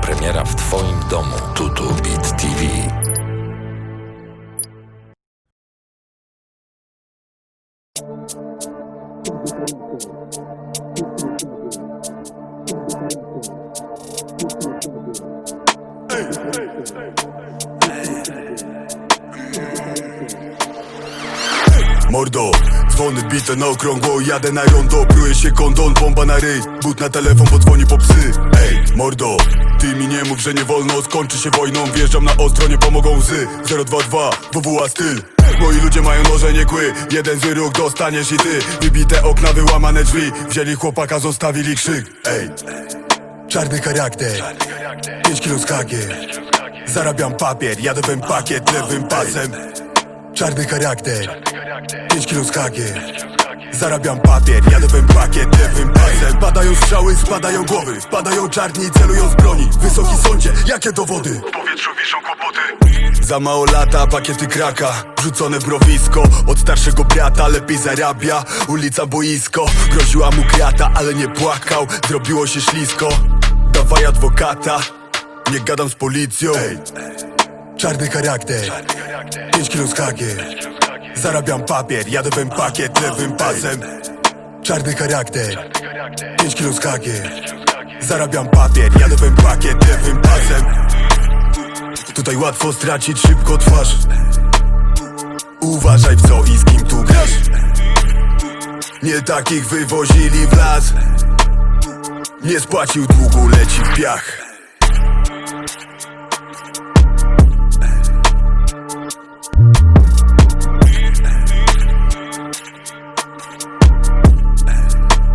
premiera w Twoim domu. Tutu Beat TV. Mordo, dzwony bite na okrągło. Jadę na rondo, pluje się kondon Bomba na ryj, but na telefon Podzwoni po psy. Ej, mordo, ty mi nie mów, że nie wolno. Skończy się wojną, wjeżdżam na ostro Nie pomogą łzy, 022 WWA styl. Moi ludzie mają noże, nie kły Jeden z róg dostaniesz i ty. Wybite okna, wyłamane drzwi. Wzięli chłopaka, zostawili krzyk. Ej, czarny charakter. 5 kilo z KG Zarabiam papier, jadę w pakiet lewym pasem Czarny charakter. 5 kilo z KG Zarabiam papier, jadę w pakiet lewym pasem. Padają strzały, spadają głowy. Wpadają czarni, celują z broni. Wysoki sądzie, jakie dowody? W powietrzu wiszą kłopoty. Za mało lata, pakiety kraka. Wrzucone w mrowisko Od starszego brata lepiej zarabia. Ulica boisko. Groziła mu krata, ale nie płakał. Zrobiło się ślisko. Dawaj adwokata. Nie gadam z policją Czarny charakter. 5 kilo z KG Zarabiam papier, jadę w pakiet lewym pasem. Czarny charakter. 5 kilo z KG Zarabiam papier, jadę w pakiet lewym pasem. Tutaj łatwo stracić szybko twarz. Uważaj w co i z kim tu grasz. Nie takich wywozili w las. Nie spłacił długu, leci w piach